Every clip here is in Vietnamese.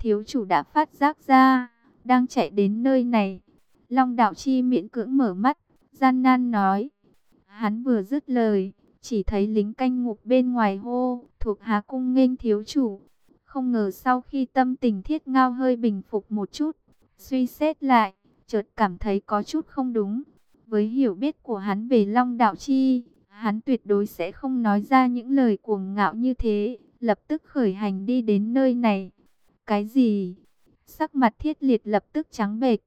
thiếu chủ đã phát giác ra, đang chạy đến nơi này. Long đạo chi miễn cưỡng mở mắt, gian nan nói. Hắn vừa dứt lời, chỉ thấy lính canh ngục bên ngoài hô, thuộc hạ cung nghênh thiếu chủ. Không ngờ sau khi tâm tình thiết ngao hơi bình phục một chút, suy xét lại, chợt cảm thấy có chút không đúng. Với hiểu biết của hắn về Long Đạo Chi, hắn tuyệt đối sẽ không nói ra những lời cuồng ngạo như thế, lập tức khởi hành đi đến nơi này. Cái gì? Sắc mặt thiết liệt lập tức trắng bệch,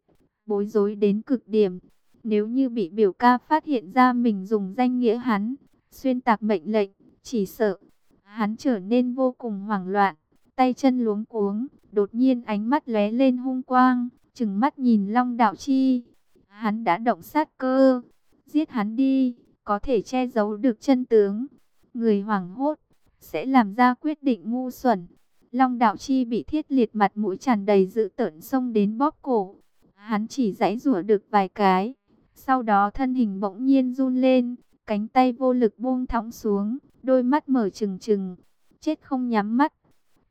bối rối đến cực điểm. Nếu như bị biểu ca phát hiện ra mình dùng danh nghĩa hắn, xuyên tạc mệnh lệnh, chỉ sợ. Hắn trở nên vô cùng hoảng loạn, tay chân luống cuống, đột nhiên ánh mắt lóe lên hung quang, chừng mắt nhìn Long Đạo Chi. Hắn đã động sát cơ, giết hắn đi, có thể che giấu được chân tướng. Người hoảng hốt, sẽ làm ra quyết định ngu xuẩn. Long Đạo Chi bị thiết liệt mặt mũi tràn đầy dữ tợn xông đến bóp cổ. Hắn chỉ giãy rủa được vài cái, sau đó thân hình bỗng nhiên run lên, cánh tay vô lực buông thõng xuống, đôi mắt mở trừng trừng, chết không nhắm mắt.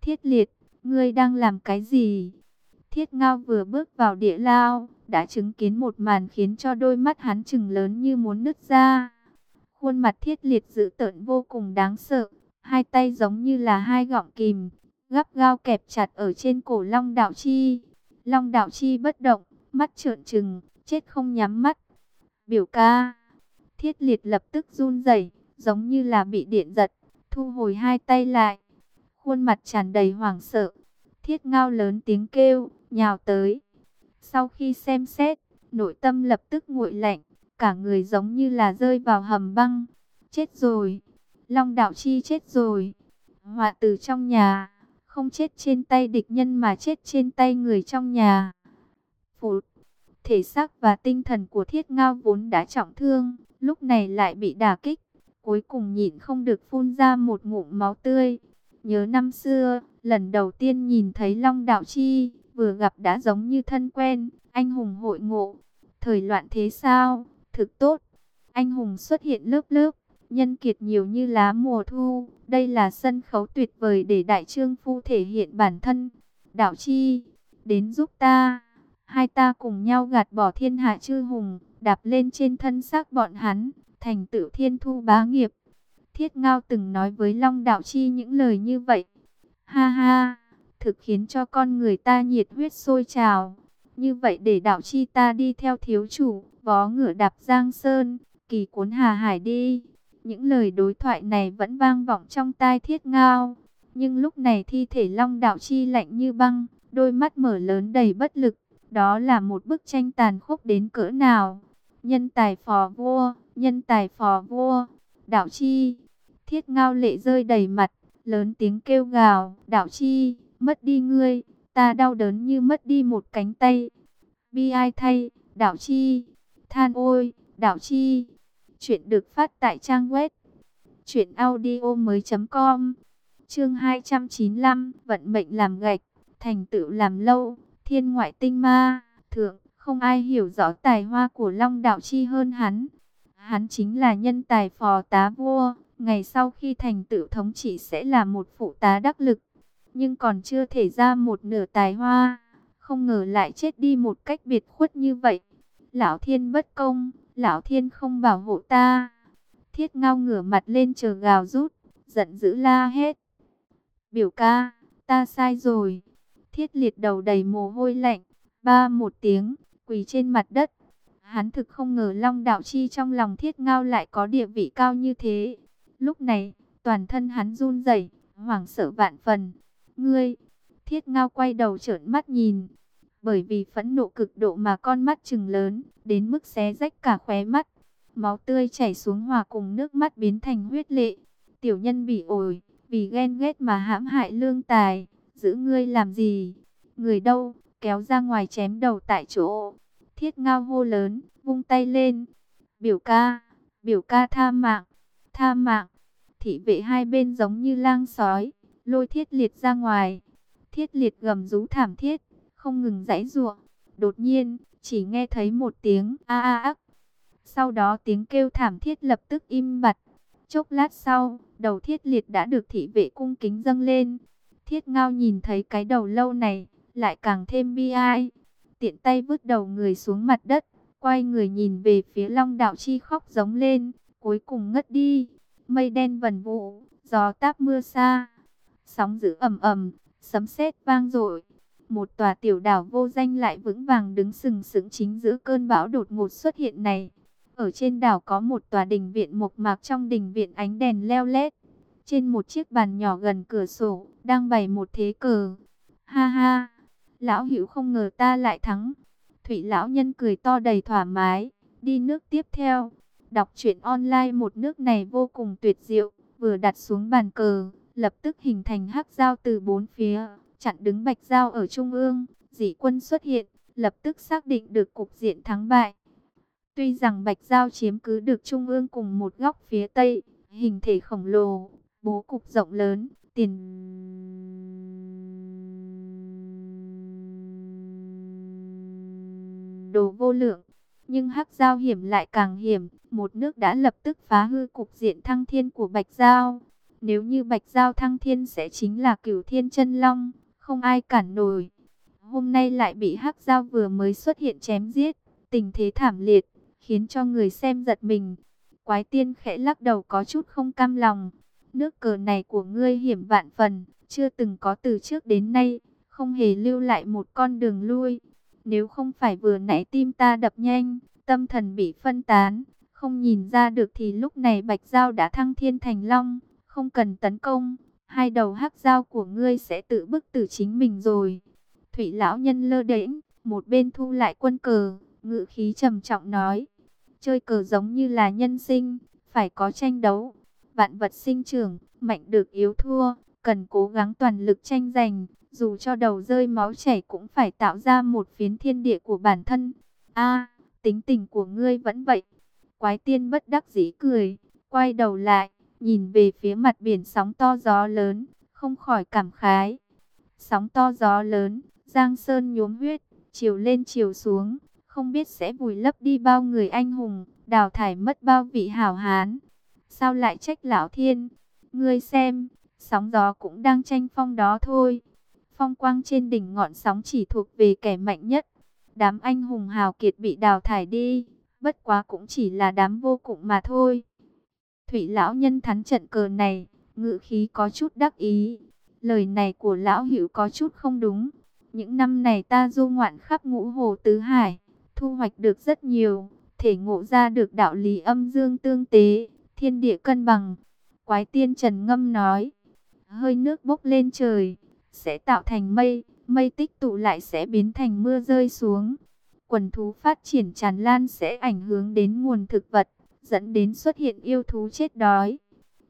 Thiết liệt, ngươi đang làm cái gì? Thiết ngao vừa bước vào địa lao, đã chứng kiến một màn khiến cho đôi mắt hắn trừng lớn như muốn nứt ra. Khuôn mặt thiết liệt dữ tợn vô cùng đáng sợ, hai tay giống như là hai gọng kìm, gắp gao kẹp chặt ở trên cổ Long Đạo Chi. Long Đạo Chi bất động, mắt trợn trừng, chết không nhắm mắt. Biểu ca, thiết liệt lập tức run rẩy, giống như là bị điện giật, thu hồi hai tay lại. Khuôn mặt tràn đầy hoảng sợ, thiết ngao lớn tiếng kêu, nhào tới. Sau khi xem xét, nội tâm lập tức nguội lạnh, cả người giống như là rơi vào hầm băng. Chết rồi, Long Đạo Chi chết rồi. Họa từ trong nhà, không chết trên tay địch nhân mà chết trên tay người trong nhà. Phụt, thể xác và tinh thần của thiết ngao vốn đã trọng thương, lúc này lại bị đả kích. Cuối cùng nhịn không được phun ra một ngụm máu tươi. Nhớ năm xưa, lần đầu tiên nhìn thấy Long Đạo Chi, vừa gặp đã giống như thân quen, anh hùng hội ngộ. Thời loạn thế sao? Thực tốt. Anh hùng xuất hiện lớp lớp, nhân kiệt nhiều như lá mùa thu. Đây là sân khấu tuyệt vời để đại trương phu thể hiện bản thân. Đạo Chi, đến giúp ta. Hai ta cùng nhau gạt bỏ thiên hạ chư hùng, đạp lên trên thân xác bọn hắn, thành tựu thiên thu bá nghiệp. Thiết Ngao từng nói với Long Đạo Chi những lời như vậy. Ha ha, thực khiến cho con người ta nhiệt huyết sôi trào. Như vậy để Đạo Chi ta đi theo thiếu chủ, vó ngựa đạp Giang Sơn, kỳ cuốn Hà Hải đi. Những lời đối thoại này vẫn vang vọng trong tai Thiết Ngao. Nhưng lúc này thi thể Long Đạo Chi lạnh như băng, đôi mắt mở lớn đầy bất lực. Đó là một bức tranh tàn khốc đến cỡ nào. Nhân tài phò vua, nhân tài phò vua, đạo chi. Thiết ngao lệ rơi đầy mặt, lớn tiếng kêu gào, đạo chi, mất đi ngươi, ta đau đớn như mất đi một cánh tay. Bi ai thay, đạo chi, than ôi, đạo chi. Chuyện được phát tại trang web chuyện audio mới.com Chương 295, vận mệnh làm gạch, thành tựu làm lâu, thiên ngoại tinh ma, thượng, không ai hiểu rõ tài hoa của Long Đạo Chi hơn hắn. Hắn chính là nhân tài phò tá vua, ngày sau khi thành tựu thống trị sẽ là một phụ tá đắc lực, nhưng còn chưa thể ra một nửa tài hoa, không ngờ lại chết đi một cách biệt khuất như vậy. Lão Thiên bất công, Lão Thiên không bảo hộ ta. Thiết ngao ngửa mặt lên chờ gào rút, giận dữ la hết. Biểu ca, ta sai rồi. Thiết liệt đầu đầy mồ hôi lạnh, ba một tiếng, quỳ trên mặt đất. Hắn thực không ngờ Long Đạo Chi trong lòng thiết ngao lại có địa vị cao như thế. Lúc này, toàn thân hắn run rẩy, hoảng sợ vạn phần. Ngươi, thiết ngao quay đầu trợn mắt nhìn. Bởi vì phẫn nộ cực độ mà con mắt trừng lớn, đến mức xé rách cả khóe mắt. Máu tươi chảy xuống hòa cùng nước mắt biến thành huyết lệ. Tiểu nhân bị ổi, vì ghen ghét mà hãm hại lương tài. Giữ ngươi làm gì? Người đâu? Kéo ra ngoài chém đầu tại chỗ. Thiết ngao hô lớn, vung tay lên. Biểu ca, biểu ca tha mạng, tha mạng. Thị vệ hai bên giống như lang sói, lôi thiết liệt ra ngoài. Thiết liệt gầm rú thảm thiết, không ngừng giãy giụa. Đột nhiên, chỉ nghe thấy một tiếng a a ắc. Sau đó tiếng kêu thảm thiết lập tức im bặt. Chốc lát sau, đầu thiết liệt đã được thị vệ cung kính dâng lên. Thiết ngao nhìn thấy cái đầu lâu này, lại càng thêm bi ai. Tiện tay vứt đầu người xuống mặt đất, quay người nhìn về phía long đạo chi khóc giống lên, cuối cùng ngất đi. Mây đen vần vụ, gió táp mưa xa, sóng dữ ầm ầm, sấm sét vang dội. Một tòa tiểu đảo vô danh lại vững vàng đứng sừng sững chính giữa cơn bão đột ngột xuất hiện này. Ở trên đảo có một tòa đình viện mộc mạc trong đình viện ánh đèn leo lét. Trên một chiếc bàn nhỏ gần cửa sổ, đang bày một thế cờ. Ha ha, lão hữu không ngờ ta lại thắng. Thủy lão nhân cười to đầy thoải mái, đi nước tiếp theo. Đọc truyện online một nước này vô cùng tuyệt diệu, vừa đặt xuống bàn cờ, lập tức hình thành hắc giao từ bốn phía, chặn đứng bạch giao ở trung ương. Dĩ quân xuất hiện, lập tức xác định được cục diện thắng bại. Tuy rằng bạch giao chiếm cứ được trung ương cùng một góc phía tây, hình thể khổng lồ, bố cục rộng lớn, tiền đồ vô lượng. Nhưng hắc giao hiểm lại càng hiểm, một nước đã lập tức phá hư cục diện thăng thiên của Bạch Giao. Nếu như Bạch Giao thăng thiên sẽ chính là cửu thiên chân long, không ai cản nổi. Hôm nay lại bị hắc giao vừa mới xuất hiện chém giết, tình thế thảm liệt, khiến cho người xem giật mình. Quái tiên khẽ lắc đầu có chút không cam lòng. Nước cờ này của ngươi hiểm vạn phần, chưa từng có từ trước đến nay, không hề lưu lại một con đường lui. Nếu không phải vừa nãy tim ta đập nhanh, tâm thần bị phân tán, không nhìn ra được thì lúc này Bạch Giao đã thăng thiên thành long, không cần tấn công, hai đầu hắc dao của ngươi sẽ tự bức tử chính mình rồi. Thủy lão nhân lơ đễnh, một bên thu lại quân cờ, ngự khí trầm trọng nói, chơi cờ giống như là nhân sinh, phải có tranh đấu, vạn vật sinh trưởng, mạnh được yếu thua, cần cố gắng toàn lực tranh giành, dù cho đầu rơi máu chảy cũng phải tạo ra một phiến thiên địa của bản thân. A, tính tình của ngươi vẫn vậy. Quái tiên bất đắc dĩ cười, quay đầu lại, nhìn về phía mặt biển sóng to gió lớn, không khỏi cảm khái. Sóng to gió lớn, giang sơn nhuốm huyết, chiều lên chiều xuống, không biết sẽ vùi lấp đi bao người anh hùng, đào thải mất bao vị hảo hán. Sao lại trách lão thiên? Ngươi xem, sóng gió cũng đang tranh phong đó thôi. Phong quang trên đỉnh ngọn sóng chỉ thuộc về kẻ mạnh nhất. Đám anh hùng hào kiệt bị đào thải đi, bất quá cũng chỉ là đám vô cùng mà thôi. Thủy lão nhân thắng trận cờ này, ngự khí có chút đắc ý. Lời này của lão hữu có chút không đúng. Những năm này ta du ngoạn khắp ngũ hồ tứ hải, thu hoạch được rất nhiều, thể ngộ ra được đạo lý âm dương tương tế, thiên địa cân bằng. Quái tiên Trần Ngâm nói, hơi nước bốc lên trời, sẽ tạo thành mây, mây tích tụ lại sẽ biến thành mưa rơi xuống. Quần thú phát triển tràn lan sẽ ảnh hưởng đến nguồn thực vật, dẫn đến xuất hiện yêu thú chết đói.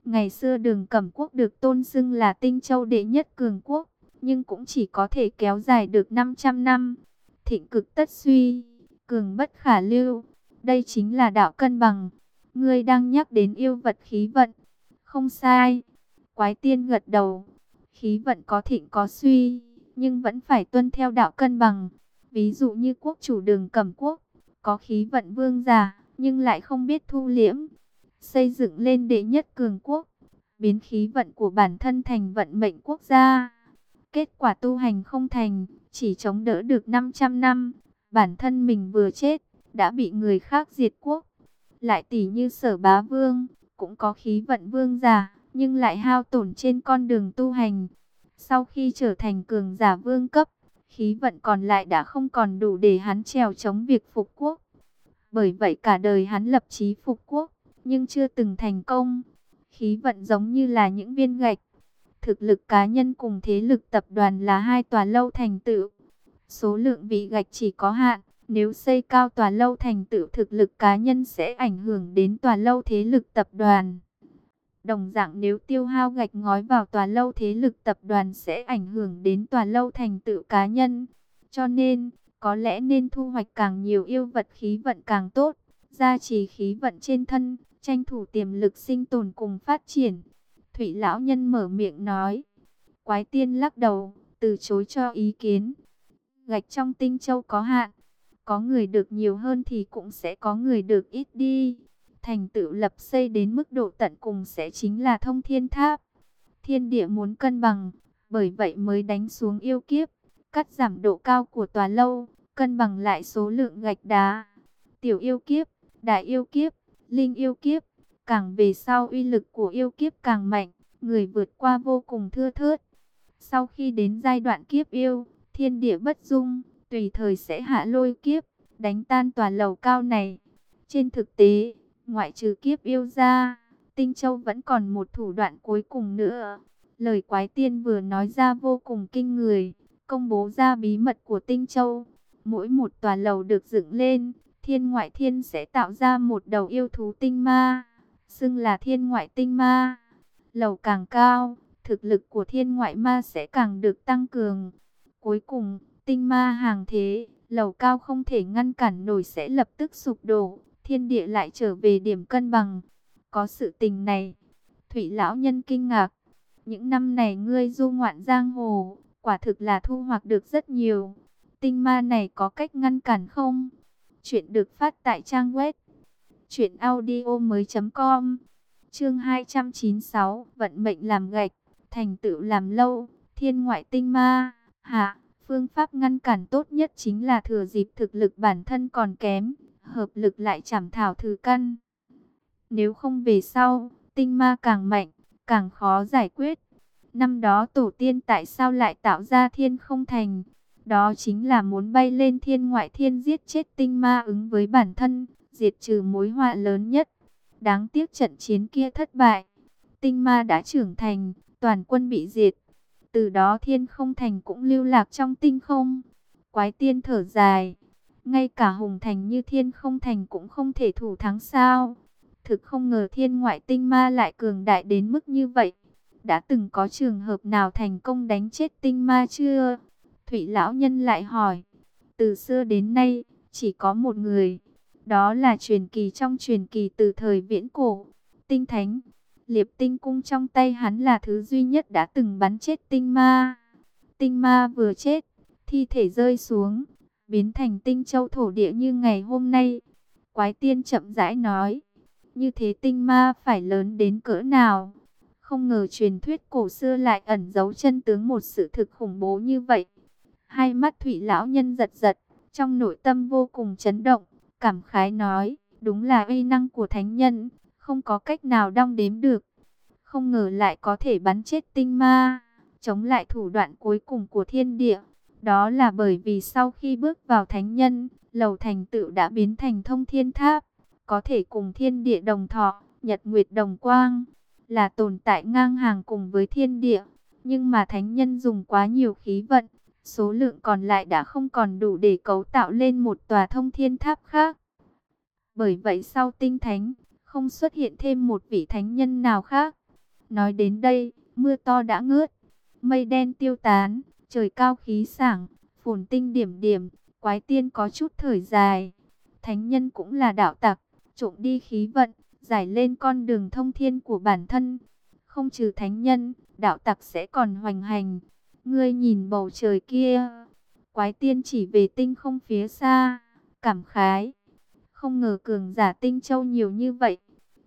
Ngày xưa đường cẩm quốc được tôn xưng là tinh châu đệ nhất cường quốc, nhưng cũng chỉ có thể kéo dài được 500 năm. Thịnh cực tất suy, cường bất khả lưu. Đây chính là đạo cân bằng. Ngươi đang nhắc đến yêu vật khí vận. Không sai. Quái tiên gật đầu. Khí vận có thịnh có suy, nhưng vẫn phải tuân theo đạo cân bằng. Ví dụ như quốc chủ đường cẩm quốc, có khí vận vương giả, nhưng lại không biết thu liễm. Xây dựng lên đệ nhất cường quốc, biến khí vận của bản thân thành vận mệnh quốc gia. Kết quả tu hành không thành, chỉ chống đỡ được 500 năm. Bản thân mình vừa chết, đã bị người khác diệt quốc. Lại tỷ như sở bá vương, cũng có khí vận vương giả, nhưng lại hao tổn trên con đường tu hành. Sau khi trở thành cường giả vương cấp, khí vận còn lại đã không còn đủ để hắn trèo chống việc phục quốc. Bởi vậy cả đời hắn lập chí phục quốc, nhưng chưa từng thành công. Khí vận giống như là những viên gạch. Thực lực cá nhân cùng thế lực tập đoàn là hai tòa lâu thành tựu. Số lượng vị gạch chỉ có hạn, nếu xây cao tòa lâu thành tựu thực lực cá nhân sẽ ảnh hưởng đến tòa lâu thế lực tập đoàn. Đồng dạng nếu tiêu hao gạch ngói vào tòa lâu thế lực tập đoàn sẽ ảnh hưởng đến tòa lâu thành tựu cá nhân. Cho nên, có lẽ nên thu hoạch càng nhiều yêu vật khí vận càng tốt, gia trì khí vận trên thân, tranh thủ tiềm lực sinh tồn cùng phát triển. Thủy lão nhân mở miệng nói. Quái tiên lắc đầu, từ chối cho ý kiến. Gạch trong tinh châu có hạn, có người được nhiều hơn thì cũng sẽ có người được ít đi thành tựu lập xây đến mức độ tận cùng sẽ chính là thông thiên tháp. Thiên địa muốn cân bằng, Bởi vậy mới đánh xuống yêu kiếp, cắt giảm độ cao của tòa lâu, cân bằng lại số lượng gạch đá. Tiểu yêu kiếp, đại yêu kiếp, linh yêu kiếp, càng về sau uy lực của yêu kiếp càng mạnh, người vượt qua vô cùng thưa thớt. Sau khi đến giai đoạn kiếp yêu, thiên địa bất dung, tùy thời sẽ hạ lôi kiếp, đánh tan tòa lầu cao này. Trên thực tế, ngoại trừ kiếp yêu ra, Tinh Châu vẫn còn một thủ đoạn cuối cùng nữa. Lời quái tiên vừa nói ra vô cùng kinh người, công bố ra bí mật của Tinh Châu. Mỗi một tòa lầu được dựng lên, thiên ngoại thiên sẽ tạo ra một đầu yêu thú tinh ma, xưng là thiên ngoại tinh ma. Lầu càng cao, thực lực của thiên ngoại ma sẽ càng được tăng cường. Cuối cùng, tinh ma hàng thế, lầu cao không thể ngăn cản nổi sẽ lập tức sụp đổ, thiên địa lại trở về điểm cân bằng. Có sự tình này, Thủy lão nhân kinh ngạc. Những năm này ngươi du ngoạn giang hồ, quả thực là thu hoạch được rất nhiều. Tinh ma này có cách ngăn cản không? Chuyện được phát tại trang web truyệnaudiomoi.com. Chương 296, vận mệnh làm gạch, thành tựu làm lâu, thiên ngoại tinh ma. Hạ, phương pháp ngăn cản tốt nhất chính là thừa dịp thực lực bản thân còn kém, hợp lực lại chảm thảo thử căn. Nếu không về sau, tinh ma càng mạnh, càng khó giải quyết. Năm đó tổ tiên tại sao lại tạo ra thiên không thành? Đó chính là muốn bay lên thiên ngoại thiên giết chết tinh ma ứng với bản thân, diệt trừ mối họa lớn nhất. Đáng tiếc trận chiến kia thất bại. Tinh ma đã trưởng thành, toàn quân bị diệt. Từ đó thiên không thành cũng lưu lạc trong tinh không. Quái tiên thở dài. Ngay cả hùng thành như thiên không thành cũng không thể thủ thắng sao. Thực không ngờ thiên ngoại tinh ma lại cường đại đến mức như vậy. Đã từng có trường hợp nào thành công đánh chết tinh ma chưa? Thủy lão nhân lại hỏi. Từ xưa đến nay, chỉ có một người. Đó là truyền kỳ trong truyền kỳ từ thời viễn cổ. Tinh thánh. Liệp tinh cung trong tay hắn là thứ duy nhất đã từng bắn chết tinh ma. Tinh ma vừa chết, thi thể rơi xuống, biến thành tinh châu thổ địa như ngày hôm nay. Quái tiên chậm rãi nói. Như thế tinh ma phải lớn đến cỡ nào? Không ngờ truyền thuyết cổ xưa lại ẩn giấu chân tướng một sự thực khủng bố như vậy. Hai mắt thủy lão nhân giật giật, trong nội tâm vô cùng chấn động, cảm khái nói, đúng là uy năng của thánh nhân, không có cách nào đong đếm được. Không ngờ lại có thể bắn chết tinh ma, chống lại thủ đoạn cuối cùng của thiên địa. Đó là bởi vì sau khi bước vào thánh nhân, lầu thành tựu đã biến thành thông thiên tháp có thể cùng thiên địa đồng thọ, nhật nguyệt đồng quang, là tồn tại ngang hàng cùng với thiên địa. Nhưng mà thánh nhân dùng quá nhiều khí vận, số lượng còn lại đã không còn đủ để cấu tạo lên một tòa thông thiên tháp khác. Bởi vậy sau tinh thánh, không xuất hiện thêm một vị thánh nhân nào khác. Nói đến đây, mưa to đã ngớt, mây đen tiêu tán, trời cao khí sảng, phồn tinh điểm điểm, quái tiên có chút thời dài. Thánh nhân cũng là đạo tặc, trộm đi khí vận, giải lên con đường thông thiên của bản thân. Không trừ thánh nhân, đạo tặc sẽ còn hoành hành. Ngươi nhìn bầu trời kia, quái tiên chỉ về tinh không phía xa, cảm khái. Không ngờ cường giả tinh châu nhiều như vậy,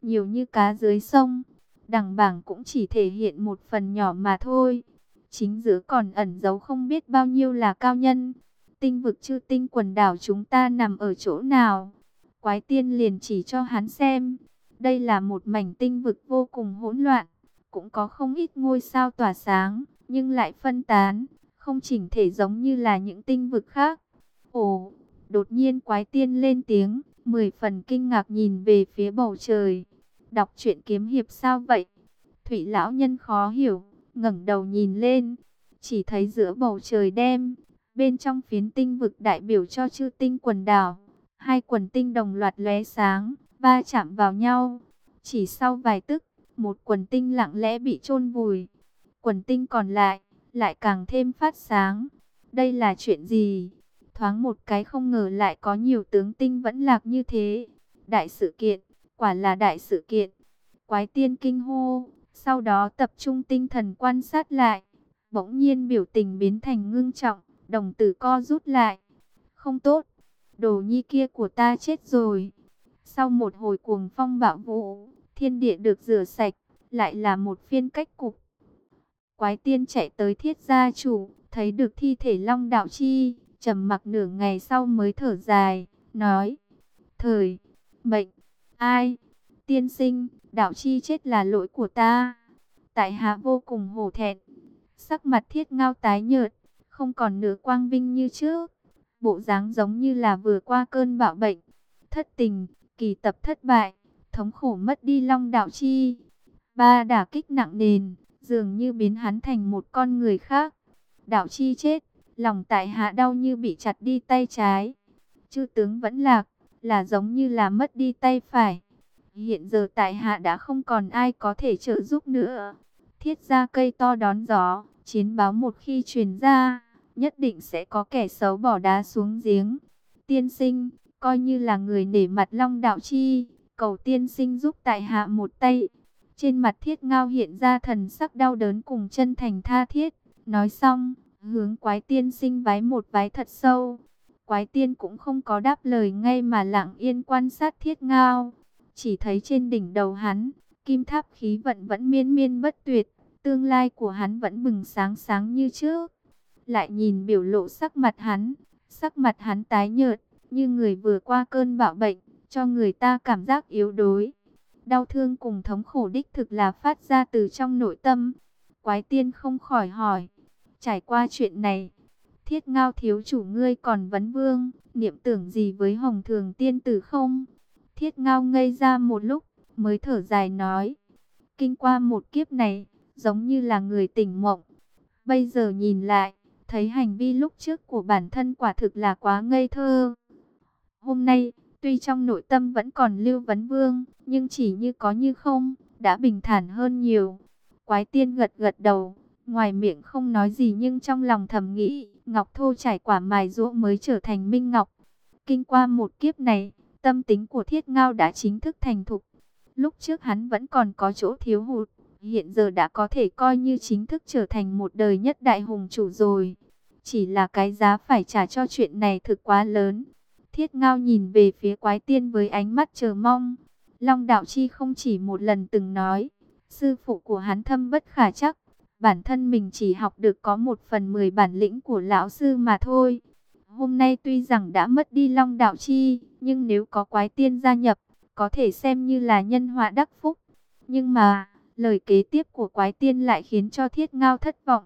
nhiều như cá dưới sông. Đằng bảng cũng chỉ thể hiện một phần nhỏ mà thôi. Chính giữa còn ẩn giấu không biết bao nhiêu là cao nhân. Tinh vực chư tinh quần đảo chúng ta nằm ở chỗ nào? Quái tiên liền chỉ cho hắn xem. Đây là một mảnh tinh vực vô cùng hỗn loạn. Cũng có không ít ngôi sao tỏa sáng, nhưng lại phân tán, không chỉnh thể giống như là những tinh vực khác. Ồ, đột nhiên quái tiên lên tiếng, mười phần kinh ngạc nhìn về phía bầu trời. Đọc truyện kiếm hiệp sao vậy? Thủy lão nhân khó hiểu, ngẩng đầu nhìn lên, chỉ thấy giữa bầu trời đêm, bên trong phiến tinh vực đại biểu cho chư tinh quần đảo Hai quần tinh đồng loạt lóe sáng, va chạm vào nhau. Chỉ sau vài tức, một quần tinh lặng lẽ bị chôn vùi. Quần tinh còn lại, lại càng thêm phát sáng. Đây là chuyện gì? Thoáng một cái không ngờ lại có nhiều tướng tinh vẫn lạc như thế. Đại sự kiện, quả là đại sự kiện. Quái tiên kinh hô, sau đó tập trung tinh thần quan sát lại. Bỗng nhiên biểu tình biến thành ngưng trọng, đồng tử co rút lại. Không tốt, đồ nhi kia của ta chết rồi. Sau một hồi cuồng phong bạo vũ, thiên địa được rửa sạch, lại là một phiên cách cục. Quái tiên chạy tới thiết gia chủ, thấy được thi thể Long Đạo Chi, trầm mặc nửa ngày sau mới thở dài, nói, thời, mệnh, ai, tiên sinh, Đạo Chi chết là lỗi của ta, tại hạ vô cùng hổ thẹn, sắc mặt thiết ngao tái nhợt, không còn nửa quang vinh như trước, bộ dáng giống như là vừa qua cơn bạo bệnh, thất tình, kỳ tập thất bại, thống khổ mất đi Long Đạo Chi, ba đả kích nặng nền, dường như biến hắn thành một con người khác. Đạo Chi chết, lòng tại hạ đau như bị chặt đi tay trái. Chư tướng vẫn lạc, là giống như là mất đi tay phải. Hiện giờ tại hạ đã không còn ai có thể trợ giúp nữa. Thiết ra cây to đón gió, chiến báo một khi truyền ra, nhất định sẽ có kẻ xấu bỏ đá xuống giếng. Tiên sinh, coi như là người nể mặt long đạo chi, cầu tiên sinh giúp tại hạ một tay. Trên mặt thiết ngao hiện ra thần sắc đau đớn cùng chân thành tha thiết. Nói xong, hướng quái tiên sinh vái một vái thật sâu. Quái tiên cũng không có đáp lời ngay mà lặng yên quan sát thiết ngao. Chỉ thấy trên đỉnh đầu hắn, kim tháp khí vận vẫn miên miên bất tuyệt. Tương lai của hắn vẫn bừng sáng sáng như trước. Lại nhìn biểu lộ sắc mặt hắn, sắc mặt hắn tái nhợt, như người vừa qua cơn bạo bệnh, cho người ta cảm giác yếu đuối. Đau thương cùng thống khổ đích thực là phát ra từ trong nội tâm. Quái tiên không khỏi hỏi. Trải qua chuyện này, thiết ngao thiếu chủ ngươi còn vấn vương, niệm tưởng gì với hồng thường tiên tử không? Thiết ngao ngây ra một lúc, mới thở dài nói. Kinh qua một kiếp này, giống như là người tỉnh mộng. Bây giờ nhìn lại, thấy hành vi lúc trước của bản thân quả thực là quá ngây thơ. Hôm nay, tuy trong nội tâm vẫn còn lưu vấn vương, nhưng chỉ như có như không, đã bình thản hơn nhiều. Quái tiên gật gật đầu, ngoài miệng không nói gì nhưng trong lòng thầm nghĩ, ngọc thô trải quả mài rũa mới trở thành minh ngọc. Kinh qua một kiếp này, tâm tính của thiết ngao đã chính thức thành thục. Lúc trước hắn vẫn còn có chỗ thiếu hụt, hiện giờ đã có thể coi như chính thức trở thành một đời nhất đại hùng chủ rồi. Chỉ là cái giá phải trả cho chuyện này thực quá lớn. Thiết ngao nhìn về phía quái tiên với ánh mắt chờ mong. Long Đạo Chi không chỉ một lần từng nói, sư phụ của hắn thâm bất khả chắc, bản thân mình chỉ học được có một phần mười bản lĩnh của lão sư mà thôi. Hôm nay tuy rằng đã mất đi Long Đạo Chi, nhưng nếu có quái tiên gia nhập, có thể xem như là nhân họa đắc phúc. Nhưng mà, lời kế tiếp của quái tiên lại khiến cho thiết ngao thất vọng.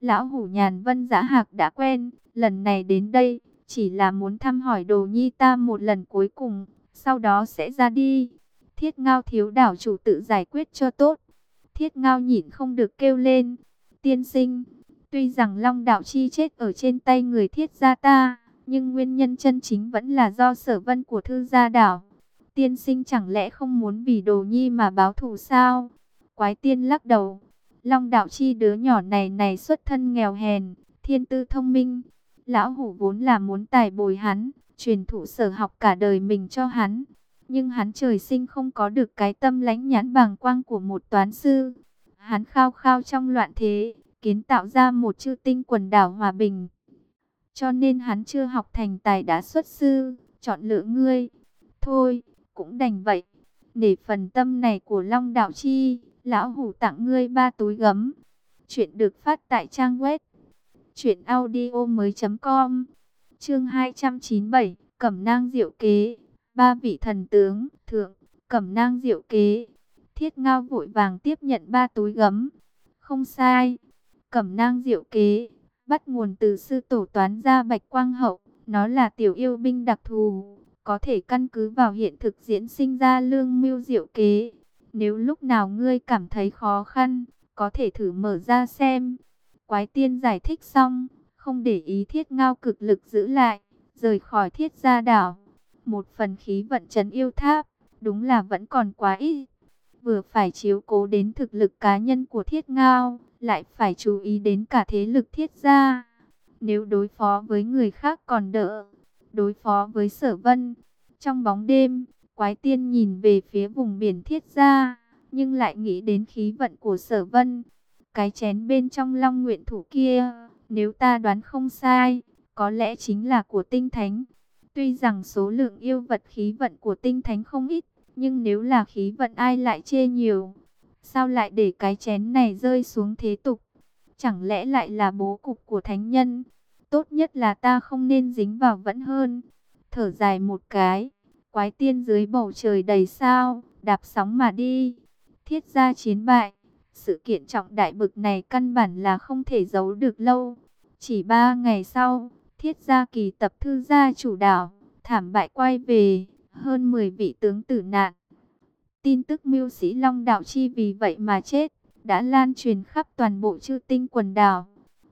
Lão hủ nhàn vân giã hạc đã quen, lần này đến đây, chỉ là muốn thăm hỏi đồ nhi ta một lần cuối cùng, sau đó sẽ ra đi. Thiết ngao thiếu đảo chủ tự giải quyết cho tốt. Thiết ngao nhịn không được kêu lên. Tiên sinh, tuy rằng Long Đạo Chi chết ở trên tay người thiết gia ta, nhưng nguyên nhân chân chính vẫn là do sở vân của thư gia đảo. Tiên sinh chẳng lẽ không muốn vì đồ nhi mà báo thù sao? Quái tiên lắc đầu. Long Đạo Chi đứa nhỏ này này xuất thân nghèo hèn, thiên tư thông minh. Lão hủ vốn là muốn tài bồi hắn, truyền thụ sở học cả đời mình cho hắn. Nhưng hắn trời sinh không có được cái tâm lãnh nhãn bàng quang của một toán sư. Hắn khao khao trong loạn thế, kiến tạo ra một chư tinh quần đảo hòa bình. Cho nên hắn chưa học thành tài đã xuất sư, chọn lựa ngươi. Thôi, cũng đành vậy. Để phần tâm này của Long Đạo Chi, lão hủ tặng ngươi ba túi gấm. Chuyện được phát tại trang web chuyện audio mới.com Chương 297 Cẩm nang diệu kế Ba vị thần tướng, thượng, cẩm nang diệu kế. Thiết ngao vội vàng tiếp nhận ba túi gấm. Không sai. Cẩm nang diệu kế. Bắt nguồn từ sư tổ toán gia Bạch Quang Hậu. Nó là tiểu yêu binh đặc thù. Có thể căn cứ vào hiện thực diễn sinh ra lương mưu diệu kế. Nếu lúc nào ngươi cảm thấy khó khăn, có thể thử mở ra xem. Quái tiên giải thích xong, không để ý thiết ngao cực lực giữ lại, rời khỏi thiết gia đảo một phần khí vận trấn yêu tháp, đúng là vẫn còn quá ít. Vừa phải chiếu cố đến thực lực cá nhân của thiết ngao, lại phải chú ý đến cả thế lực thiết gia. Nếu đối phó với người khác còn đỡ, đối phó với sở vân. Trong bóng đêm, quái tiên nhìn về phía vùng biển thiết gia, nhưng lại nghĩ đến khí vận của sở vân. Cái chén bên trong long nguyện thủ kia, nếu ta đoán không sai, có lẽ chính là của tinh thánh. Tuy rằng số lượng yêu vật khí vận của tinh thánh không ít, nhưng nếu là khí vận ai lại chê nhiều. Sao lại để cái chén này rơi xuống thế tục? Chẳng lẽ lại là bố cục của thánh nhân? Tốt nhất là ta không nên dính vào vẫn hơn. Thở dài một cái, quái tiên dưới bầu trời đầy sao, đạp sóng mà đi. Thiết gia chiến bại, sự kiện trọng đại bực này căn bản là không thể giấu được lâu. Chỉ ba ngày sau, thiết gia kỳ tập thư gia chủ đảo, thảm bại quay về, hơn 10 vị tướng tử nạn. Tin tức mưu sĩ Long Đạo Chi vì vậy mà chết, đã lan truyền khắp toàn bộ chư tinh quần đảo.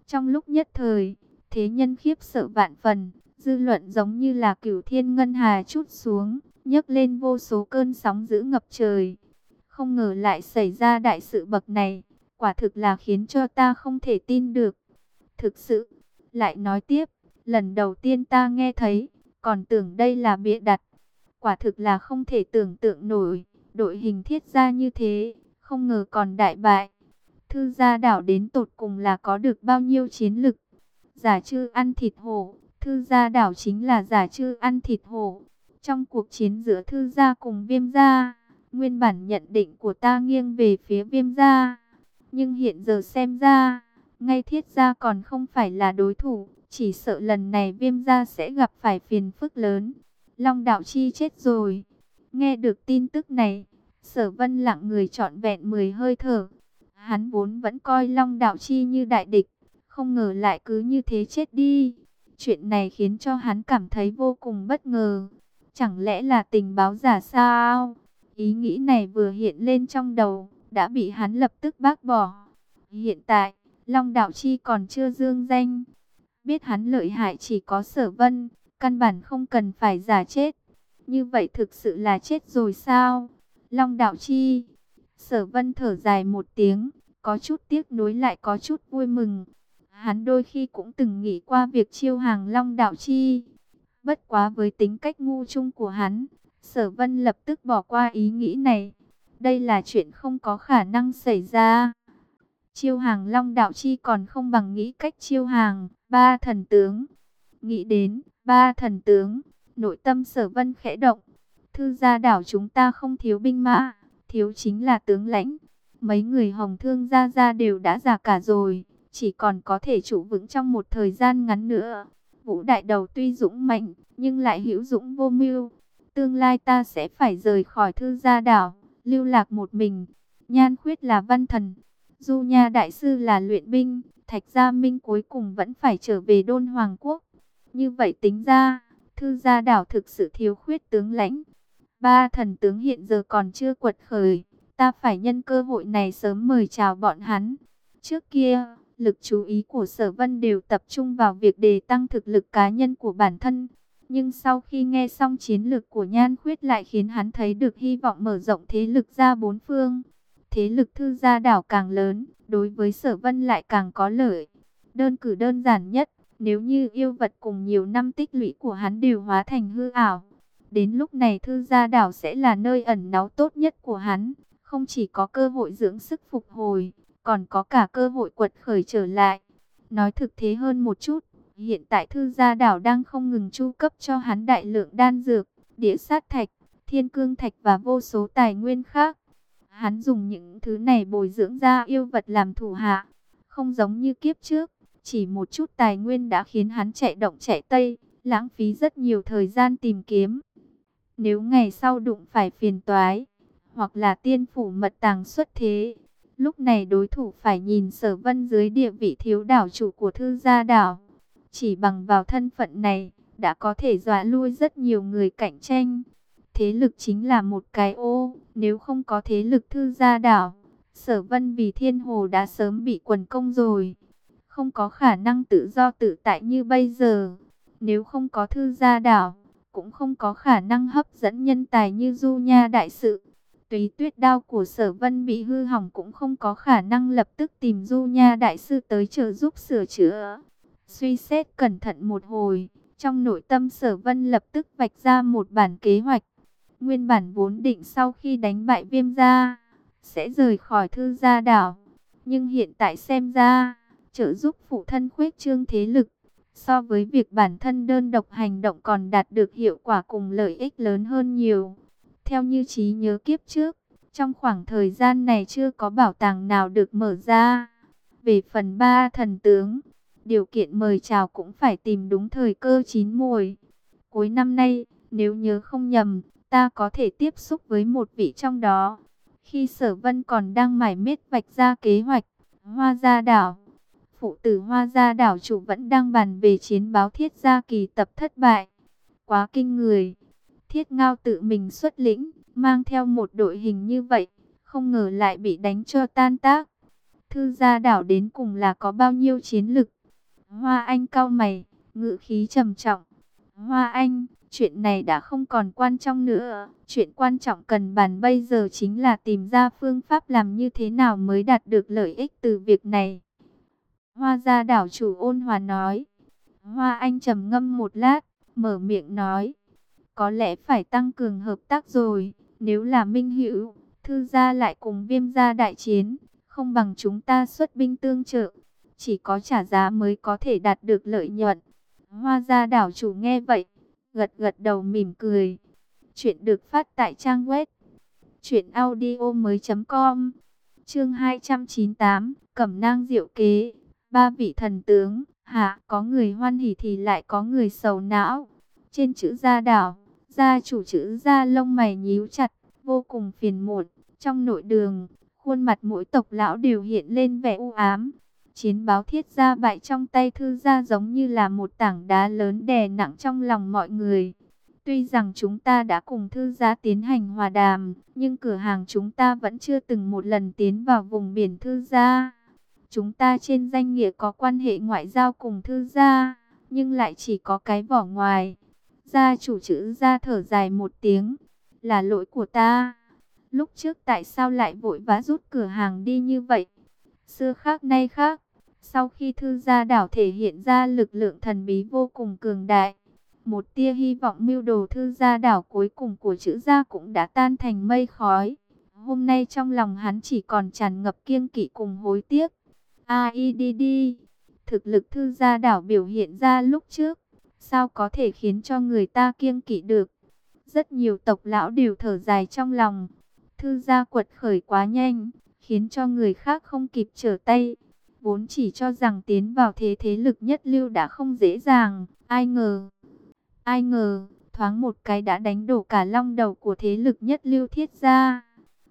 Trong lúc nhất thời, thế nhân khiếp sợ vạn phần, dư luận giống như là cửu thiên ngân hà chút xuống, nhấc lên vô số cơn sóng dữ ngập trời. Không ngờ lại xảy ra đại sự bậc này, quả thực là khiến cho ta không thể tin được. Thực sự, lại nói tiếp, lần đầu tiên ta nghe thấy, còn tưởng đây là bịa đặt. Quả thực là không thể tưởng tượng nổi, đội hình thiết ra như thế, không ngờ còn đại bại. Thư gia đảo đến tột cùng là có được bao nhiêu chiến lực. Giả chư ăn thịt hổ, thư gia đảo chính là giả chư ăn thịt hổ. Trong cuộc chiến giữa thư gia cùng viêm gia, nguyên bản nhận định của ta nghiêng về phía viêm gia. Nhưng hiện giờ xem ra, ngay thiết gia còn không phải là đối thủ, chỉ sợ lần này viêm gia sẽ gặp phải phiền phức lớn. Long đạo chi chết rồi. Nghe được tin tức này, sở vân lặng người trọn vẹn 10 hơi thở. Hắn vốn vẫn coi Long đạo chi như đại địch, không ngờ lại cứ như thế chết đi. Chuyện này khiến cho hắn cảm thấy vô cùng bất ngờ. Chẳng lẽ là tình báo giả sao? Ý nghĩ này vừa hiện lên trong đầu, đã bị hắn lập tức bác bỏ. Hiện tại, Long Đạo Chi còn chưa dương danh. Biết hắn lợi hại chỉ có sở vân, căn bản không cần phải giả chết. Như vậy thực sự là chết rồi sao? Long Đạo Chi. Sở vân thở dài một tiếng, có chút tiếc nuối lại có chút vui mừng. Hắn đôi khi cũng từng nghĩ qua việc chiêu hàng Long Đạo Chi. Bất quá với tính cách ngu chung của hắn, Sở Vân lập tức bỏ qua ý nghĩ này. Đây là chuyện không có khả năng xảy ra. Chiêu hàng Long Đạo Chi còn không bằng nghĩ cách chiêu hàng ba thần tướng. Nghĩ đến ba thần tướng, nội tâm Sở Vân khẽ động. Thư gia đảo chúng ta không thiếu binh mã, thiếu chính là tướng lãnh. Mấy người hồng thương gia gia đều đã già cả rồi, chỉ còn có thể trụ vững trong một thời gian ngắn nữa. Vũ đại đầu tuy dũng mạnh, nhưng lại hữu dũng vô mưu. Tương lai ta sẽ phải rời khỏi thư gia đảo, lưu lạc một mình. Nhan khuyết là văn thần, du nha đại sư là luyện binh, thạch gia minh cuối cùng vẫn phải trở về đôn hoàng quốc. Như vậy tính ra, thư gia đảo thực sự thiếu khuyết tướng lãnh. Ba thần tướng hiện giờ còn chưa quật khởi, ta phải nhân cơ hội này sớm mời chào bọn hắn. Trước kia, lực chú ý của sở vân đều tập trung vào việc đề tăng thực lực cá nhân của bản thân. Nhưng sau khi nghe xong chiến lược của Nhan Khuyết lại khiến hắn thấy được hy vọng mở rộng thế lực ra bốn phương. Thế lực thư gia đảo càng lớn, đối với sở vân lại càng có lợi. Đơn cử đơn giản nhất, nếu như yêu vật cùng nhiều năm tích lũy của hắn đều hóa thành hư ảo. Đến lúc này thư gia đảo sẽ là nơi ẩn náu tốt nhất của hắn, không chỉ có cơ hội dưỡng sức phục hồi, còn có cả cơ hội quật khởi trở lại. Nói thực thế hơn một chút, hiện tại thư gia đảo đang không ngừng chu cấp cho hắn đại lượng đan dược, đĩa sát thạch, thiên cương thạch và vô số tài nguyên khác. Hắn dùng những thứ này bồi dưỡng ra yêu vật làm thủ hạ, không giống như kiếp trước, chỉ một chút tài nguyên đã khiến hắn chạy động chạy tây, lãng phí rất nhiều thời gian tìm kiếm. Nếu ngày sau đụng phải phiền toái, hoặc là tiên phủ mật tàng xuất thế, Lúc này đối thủ phải nhìn sở vân dưới địa vị thiếu đảo chủ của thư gia đảo. Chỉ bằng vào thân phận này, đã có thể dọa lui rất nhiều người cạnh tranh. Thế lực chính là một cái ô, nếu không có thế lực thư gia đảo, sở vân vì thiên hồ đã sớm bị quần công rồi. Không có khả năng tự do tự tại như bây giờ. Nếu không có thư gia đảo, cũng không có khả năng hấp dẫn nhân tài như du nha đại sự. tùy tuyết đao của sở vân bị hư hỏng cũng không có khả năng lập tức tìm du nha đại sư tới trợ giúp sửa chữa. Suy xét cẩn thận một hồi, trong nội tâm sở vân lập tức vạch ra một bản kế hoạch. Nguyên bản vốn định sau khi đánh bại viêm gia, sẽ rời khỏi thư gia đảo. Nhưng hiện tại xem ra, trợ giúp phụ thân khuếch trương thế lực, so với việc bản thân đơn độc hành động còn đạt được hiệu quả cùng lợi ích lớn hơn nhiều. Theo như trí nhớ kiếp trước, trong khoảng thời gian này chưa có bảo tàng nào được mở ra. Về phần ba thần tướng, điều kiện mời chào cũng phải tìm đúng thời cơ chín muồi Cuối năm nay, nếu nhớ không nhầm, ta có thể tiếp xúc với một vị trong đó. Khi sở vân còn đang mải miết vạch ra kế hoạch, hoa gia đảo. Phụ tử hoa gia đảo chủ vẫn đang bàn về chiến báo thiết gia kỳ tập thất bại. Quá kinh người. Thiết ngao tự mình xuất lĩnh, mang theo một đội hình như vậy, không ngờ lại bị đánh cho tan tác. Thư gia đảo đến cùng là có bao nhiêu chiến lực. Hoa Anh cao mày, ngữ khí trầm trọng. Hoa Anh, chuyện này đã không còn quan trọng nữa. Chuyện quan trọng cần bàn bây giờ chính là tìm ra phương pháp làm như thế nào mới đạt được lợi ích từ việc này. Hoa gia đảo chủ ôn hòa nói. Hoa Anh trầm ngâm một lát, mở miệng nói. Có lẽ phải tăng cường hợp tác rồi, nếu là minh hữu, thư gia lại cùng viêm gia đại chiến, không bằng chúng ta xuất binh tương trợ. Chỉ có trả giá mới có thể đạt được lợi nhuận. Hoa gia đảo chủ nghe vậy, gật gật đầu mỉm cười. Chuyện được phát tại trang web truyệnaudiomoi.com. Chương 298, Cẩm nang diệu kế, ba vị thần tướng, hạ, có người hoan hỉ thì lại có người sầu não. Trên chữ gia đảo, gia chủ chữ gia lông mày nhíu chặt, vô cùng phiền muộn. Trong nội đường, khuôn mặt mỗi tộc lão đều hiện lên vẻ u ám. Chiến báo thiết gia bại trong tay thư gia giống như là một tảng đá lớn đè nặng trong lòng mọi người. Tuy rằng chúng ta đã cùng thư gia tiến hành hòa đàm, nhưng cửa hàng chúng ta vẫn chưa từng một lần tiến vào vùng biển thư gia. Chúng ta trên danh nghĩa có quan hệ ngoại giao cùng thư gia, nhưng lại chỉ có cái vỏ ngoài. Gia chủ chữ gia thở dài một tiếng, là lỗi của ta. Lúc trước tại sao lại vội vã rút cửa hàng đi như vậy? Xưa khác nay khác, sau khi thư gia đảo thể hiện ra lực lượng thần bí vô cùng cường đại, một tia hy vọng mưu đồ thư gia đảo cuối cùng của chữ gia cũng đã tan thành mây khói. Hôm nay trong lòng hắn chỉ còn tràn ngập kiêng kỵ cùng hối tiếc. AIDD, thực lực thư gia đảo biểu hiện ra lúc trước, sao có thể khiến cho người ta kiêng kỵ được. Rất nhiều tộc lão đều thở dài trong lòng. Thư gia quật khởi quá nhanh, khiến cho người khác không kịp trở tay. Vốn chỉ cho rằng tiến vào thế thế lực nhất lưu đã không dễ dàng, ai ngờ. Ai ngờ, thoáng một cái đã đánh đổ cả long đầu của thế lực nhất lưu thiết gia.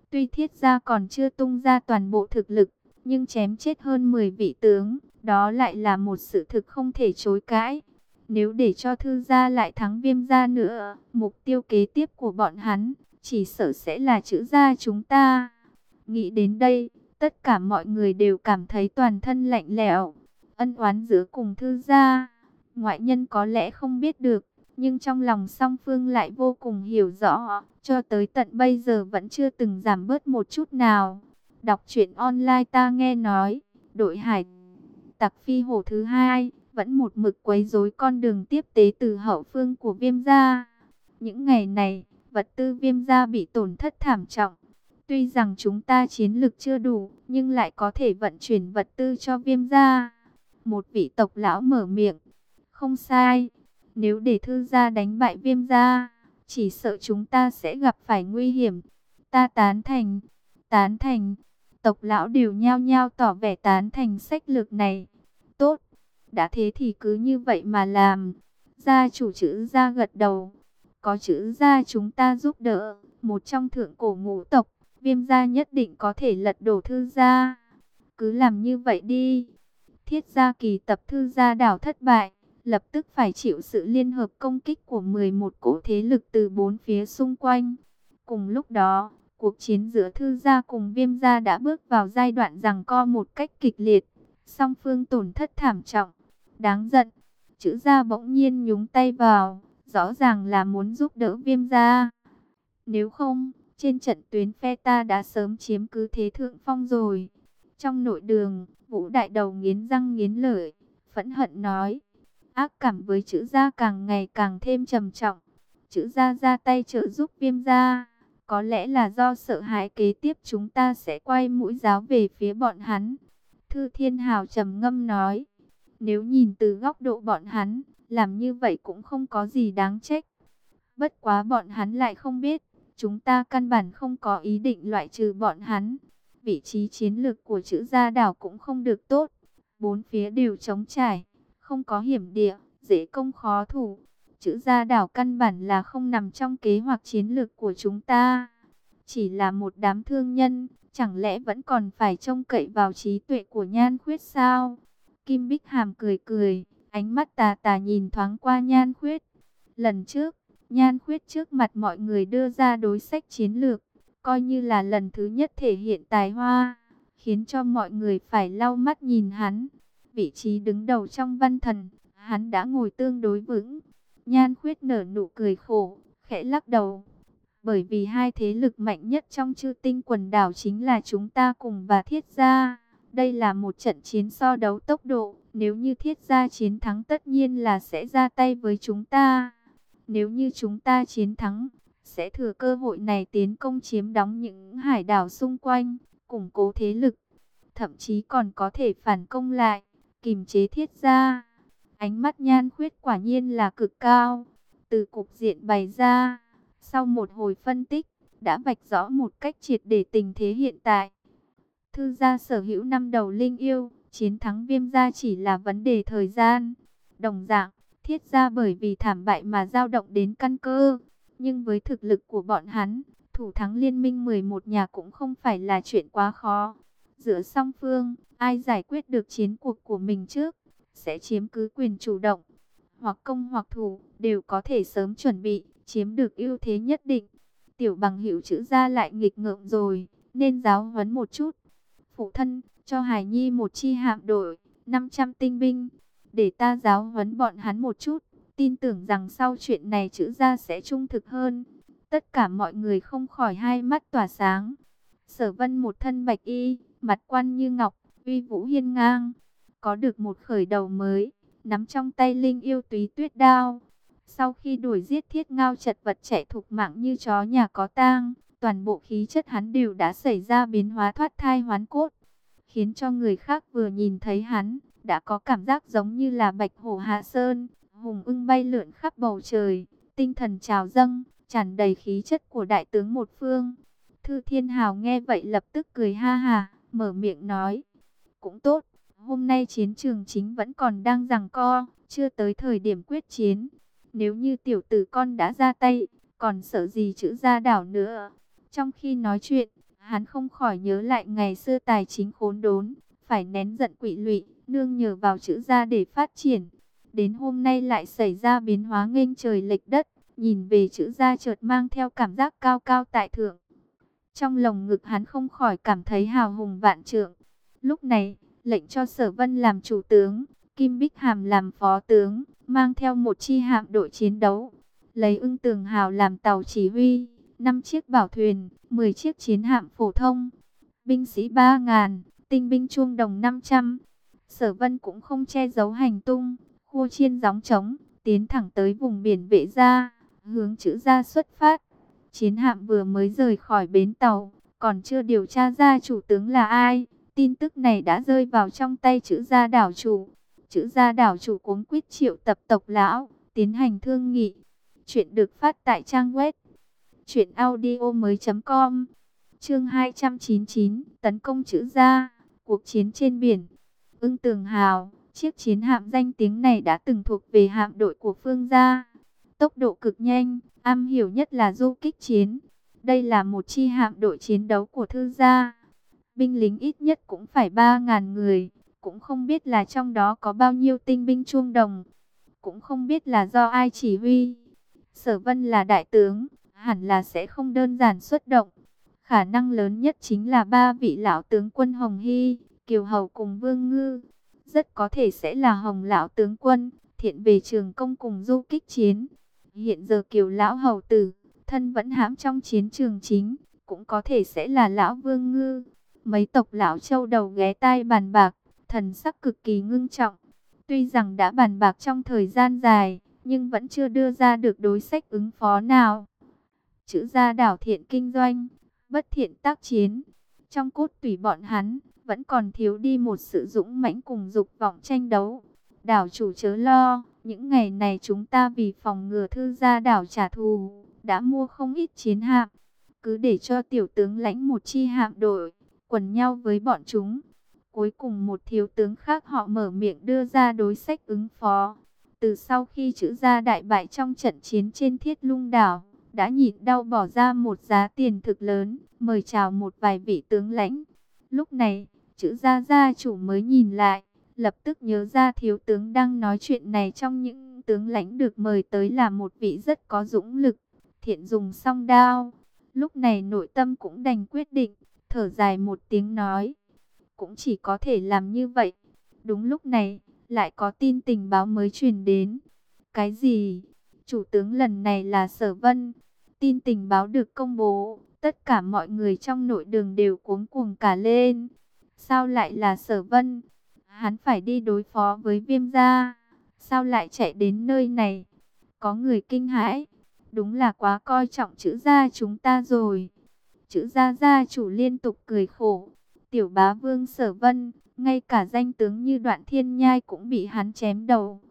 Tuy thiết gia còn chưa tung ra toàn bộ thực lực, nhưng chém chết hơn 10 vị tướng, đó lại là một sự thực không thể chối cãi. Nếu để cho thư gia lại thắng viêm gia nữa, mục tiêu kế tiếp của bọn hắn, chỉ sợ sẽ là chữ gia chúng ta. Nghĩ đến đây, tất cả mọi người đều cảm thấy toàn thân lạnh lẽo, ân oán giữa cùng thư gia. Ngoại nhân có lẽ không biết được, nhưng trong lòng song phương lại vô cùng hiểu rõ, cho tới tận bây giờ vẫn chưa từng giảm bớt một chút nào. Đọc truyện online ta nghe nói, đội hải tặc phi hổ thứ hai, vẫn một mực quấy rối con đường tiếp tế từ hậu phương của viêm gia. Những ngày này, vật tư viêm gia bị tổn thất thảm trọng. Tuy rằng chúng ta chiến lực chưa đủ, nhưng lại có thể vận chuyển vật tư cho viêm gia. Một vị tộc lão mở miệng. Không sai, nếu để thư gia đánh bại viêm gia, chỉ sợ chúng ta sẽ gặp phải nguy hiểm. Ta tán thành, tán thành. Tộc lão đều nhao nhao tỏ vẻ tán thành sách lược này. Tốt, đã thế thì cứ như vậy mà làm. Gia chủ chữ gia gật đầu. Có chữ gia chúng ta giúp đỡ, một trong thượng cổ ngũ tộc, viêm gia nhất định có thể lật đổ thư gia. Cứ làm như vậy đi. Thiết gia kỳ tập thư gia đảo thất bại, lập tức phải chịu sự liên hợp công kích của 11 cỗ thế lực từ bốn phía xung quanh. Cùng lúc đó, cuộc chiến giữa thư gia cùng viêm gia đã bước vào giai đoạn rằng co một cách kịch liệt, song phương tổn thất thảm trọng. Đáng giận, chữ gia bỗng nhiên nhúng tay vào rõ ràng là muốn giúp đỡ viêm gia. Nếu không, trên trận tuyến phe ta đã sớm chiếm cứ thế thượng phong rồi. Trong nội đường, vũ đại đầu nghiến răng nghiến lợi, phẫn hận nói. Ác cảm với chữ gia càng ngày càng thêm trầm trọng. Chữ gia ra tay trợ giúp viêm gia. Có lẽ là do sợ hãi kế tiếp chúng ta sẽ quay mũi giáo về phía bọn hắn. Thư Thiên Hào trầm ngâm nói. Nếu nhìn từ góc độ bọn hắn, làm như vậy cũng không có gì đáng trách. Bất quá bọn hắn lại không biết, chúng ta căn bản không có ý định loại trừ bọn hắn. vị trí chiến lược của chữ gia đảo cũng không được tốt. Bốn phía đều trống trải, không có hiểm địa, dễ công khó thủ. Chữ gia đảo căn bản là không nằm trong kế hoạch chiến lược của chúng ta. Chỉ là một đám thương nhân, chẳng lẽ vẫn còn phải trông cậy vào trí tuệ của nhan khuyết sao? Kim Bích Hàm cười cười, ánh mắt tà tà nhìn thoáng qua nhan khuyết. Lần trước, nhan khuyết trước mặt mọi người đưa ra đối sách chiến lược, coi như là lần thứ nhất thể hiện tài hoa, khiến cho mọi người phải lau mắt nhìn hắn. Vị trí đứng đầu trong văn thần, hắn đã ngồi tương đối vững. Nhan khuyết nở nụ cười khổ, khẽ lắc đầu. Bởi vì hai thế lực mạnh nhất trong chư tinh quần đảo chính là chúng ta cùng và thiết gia. Đây là một trận chiến so đấu tốc độ. Nếu như thiết gia chiến thắng tất nhiên là sẽ ra tay với chúng ta. Nếu như chúng ta chiến thắng, sẽ thừa cơ hội này tiến công chiếm đóng những hải đảo xung quanh, củng cố thế lực. Thậm chí còn có thể phản công lại, kìm chế thiết gia. Ánh mắt nhan khuyết quả nhiên là cực cao. Từ cục diện bày ra, sau một hồi phân tích, đã vạch rõ một cách triệt để tình thế hiện tại. Thư gia sở hữu năm đầu linh yêu, chiến thắng viêm gia chỉ là vấn đề thời gian. Đồng dạng, thiết ra bởi vì thảm bại mà dao động đến căn cơ. Nhưng với thực lực của bọn hắn, thủ thắng liên minh 11 nhà cũng không phải là chuyện quá khó. Giữa song phương, ai giải quyết được chiến cuộc của mình trước, sẽ chiếm cứ quyền chủ động. Hoặc công hoặc thủ, đều có thể sớm chuẩn bị, chiếm được ưu thế nhất định. Tiểu bằng hiệu chữ ra lại nghịch ngợm rồi, nên giáo huấn một chút. Phụ thân, cho Hải Nhi một chi hạm đội, 500 tinh binh, để ta giáo huấn bọn hắn một chút. Tin tưởng rằng sau chuyện này chữ ra sẽ trung thực hơn. Tất cả mọi người không khỏi hai mắt tỏa sáng. Sở vân một thân bạch y, mặt quan như ngọc, uy vũ hiên ngang. Có được một khởi đầu mới, nắm trong tay linh yêu túy tuyết đao. Sau khi đuổi giết thiết ngao chật vật chạy thục mạng như chó nhà có tang, toàn bộ khí chất hắn đều đã xảy ra biến hóa thoát thai hoán cốt. Khiến cho người khác vừa nhìn thấy hắn, đã có cảm giác giống như là bạch hổ hạ sơn, hùng ưng bay lượn khắp bầu trời, tinh thần trào dâng, tràn đầy khí chất của đại tướng một phương. Thư Thiên Hào nghe vậy lập tức cười ha hà, mở miệng nói, cũng tốt, hôm nay chiến trường chính vẫn còn đang giằng co, chưa tới thời điểm quyết chiến. Nếu như tiểu tử con đã ra tay, còn sợ gì chữ ra đảo nữa. Trong khi nói chuyện, hắn không khỏi nhớ lại ngày xưa tài chính khốn đốn, phải nén giận quỷ lụy, nương nhờ vào chữ gia để phát triển. Đến hôm nay lại xảy ra biến hóa nghênh trời lệch đất, nhìn về chữ gia chợt mang theo cảm giác cao cao tại thượng. Trong lồng ngực hắn không khỏi cảm thấy hào hùng vạn trượng. Lúc này, lệnh cho sở vân làm chủ tướng, Kim Bích Hàm làm phó tướng, mang theo một chi hạm đội chiến đấu. Lấy ưng tường hào làm tàu chỉ huy, 5 chiếc bảo thuyền, 10 chiếc chiến hạm phổ thông, binh sĩ 3.000, tinh binh chuông đồng 500. Sở vân cũng không che giấu hành tung, khua chiên gióng trống, tiến thẳng tới vùng biển vệ gia, hướng chữ gia xuất phát. Chiến hạm vừa mới rời khỏi bến tàu, còn chưa điều tra ra chủ tướng là ai. Tin tức này đã rơi vào trong tay chữ gia đảo chủ. Chữ gia đảo chủ cuống quyết triệu tập tộc lão, tiến hành thương nghị. Chuyện được phát tại trang web truyệnaudiomoi.com. Chương 299, tấn công chữ gia, cuộc chiến trên biển. Ưng Tường Hào, chiếc chiến hạm danh tiếng này đã từng thuộc về hạm đội của Phương gia. Tốc độ cực nhanh, am hiểu nhất là du kích chiến. Đây là một chi hạm đội chiến đấu của thư gia. Binh lính ít nhất cũng phải 3.000 người, cũng không biết là trong đó có bao nhiêu tinh binh chuông đồng, cũng không biết là do ai chỉ huy. Sở Vân là đại tướng, hẳn là sẽ không đơn giản xuất động. Khả năng lớn nhất chính là ba vị lão tướng quân Hồng Hy, Kiều Hầu cùng Vương Ngư. Rất có thể sẽ là Hồng lão tướng quân, thiện về trường công cùng du kích chiến. Hiện giờ Kiều lão hầu tử, thân vẫn hãm trong chiến trường chính, cũng có thể sẽ là lão Vương Ngư. Mấy tộc lão châu đầu ghé tai bàn bạc, thần sắc cực kỳ ngưng trọng. Tuy rằng đã bàn bạc trong thời gian dài, nhưng vẫn chưa đưa ra được đối sách ứng phó nào. Chữ gia đảo thiện kinh doanh, bất thiện tác chiến. Trong cốt tủy bọn hắn, vẫn còn thiếu đi một sự dũng mãnh cùng dục vọng tranh đấu. Đảo chủ chớ lo, những ngày này chúng ta vì phòng ngừa thư gia đảo trả thù, đã mua không ít chiến hạm. Cứ để cho tiểu tướng lãnh một chi hạm đội, quần nhau với bọn chúng. Cuối cùng một thiếu tướng khác họ mở miệng đưa ra đối sách ứng phó. Từ sau khi chữ gia đại bại trong trận chiến trên thiết lung đảo, đã nhịn đau bỏ ra một giá tiền thực lớn, mời chào một vài vị tướng lãnh. Lúc này, chữ gia gia chủ mới nhìn lại, lập tức nhớ ra thiếu tướng đang nói chuyện này trong những tướng lãnh được mời tới là một vị rất có dũng lực, thiện dùng song đao. Lúc này nội tâm cũng đành quyết định, thở dài một tiếng nói, cũng chỉ có thể làm như vậy. Đúng lúc này, lại có tin tình báo mới truyền đến. Cái gì? Chủ tướng lần này là Sở Vân. Tin tình báo được công bố, tất cả mọi người trong nội đường đều cuống cuồng cả lên. Sao lại là Sở Vân? Hắn phải đi đối phó với Viêm gia. Sao lại chạy đến nơi này? Có người kinh hãi. Đúng là quá coi trọng chữ gia chúng ta rồi. Chữ gia gia chủ liên tục cười khổ. Tiểu bá vương sở vân, ngay cả danh tướng như đoạn thiên nhai cũng bị hắn chém đầu.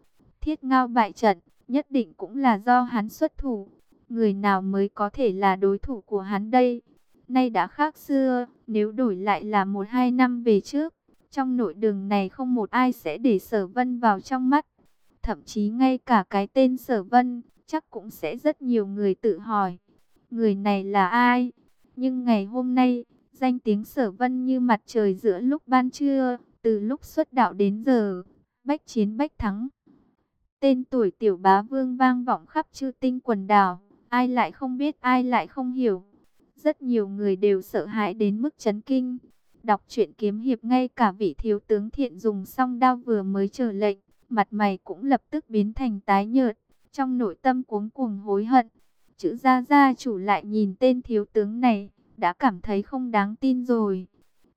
Thiết ngao bại trận, nhất định cũng là do hắn xuất thủ. Người nào mới có thể là đối thủ của hắn đây? Nay đã khác xưa, nếu đổi lại là một hai năm về trước, trong nội đường này không một ai sẽ để sở vân vào trong mắt. Thậm chí ngay cả cái tên sở vân, chắc cũng sẽ rất nhiều người tự hỏi. Người này là ai? Nhưng ngày hôm nay, Danh tiếng sở vân như mặt trời giữa lúc ban trưa, từ lúc xuất đạo đến giờ, bách chiến bách thắng. Tên tuổi tiểu bá vương vang vọng khắp chư tinh quần đảo, ai lại không biết ai lại không hiểu. Rất nhiều người đều sợ hãi đến mức chấn kinh. Đọc truyện kiếm hiệp ngay cả vị thiếu tướng thiện dùng song đao vừa mới trở lệnh, mặt mày cũng lập tức biến thành tái nhợt, trong nội tâm cuống cuồng hối hận. Chữ gia gia chủ lại nhìn tên thiếu tướng này, đã cảm thấy không đáng tin rồi.